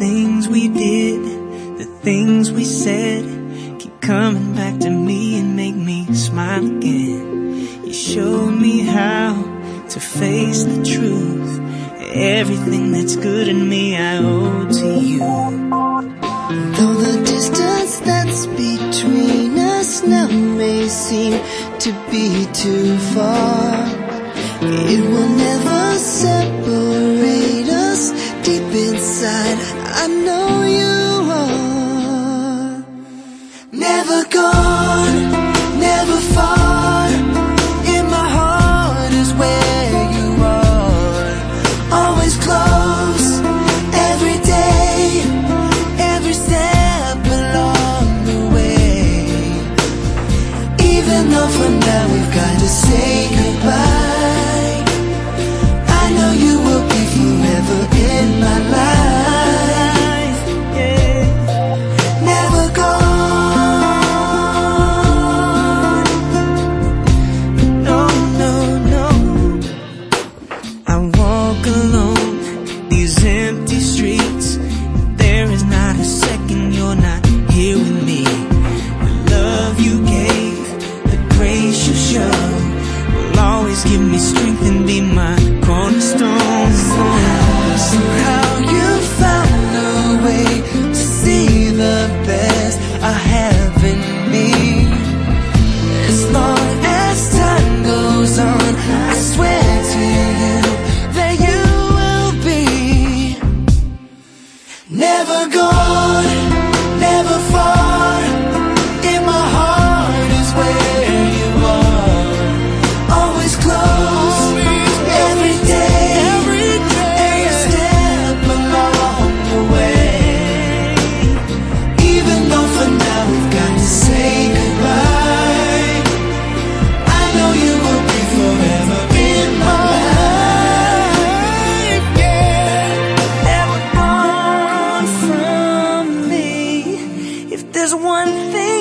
we did, the things we said, keep coming back to me and make me smile again. You showed me how to face the truth. Everything that's good in me I owe to you. Though the distance that's between us now may seem to be too far, it will never separate I know you are never gone, never far. In my heart is where you are, always close, every day, every step along the way. Even though for now we've got to say goodbye, and be one thing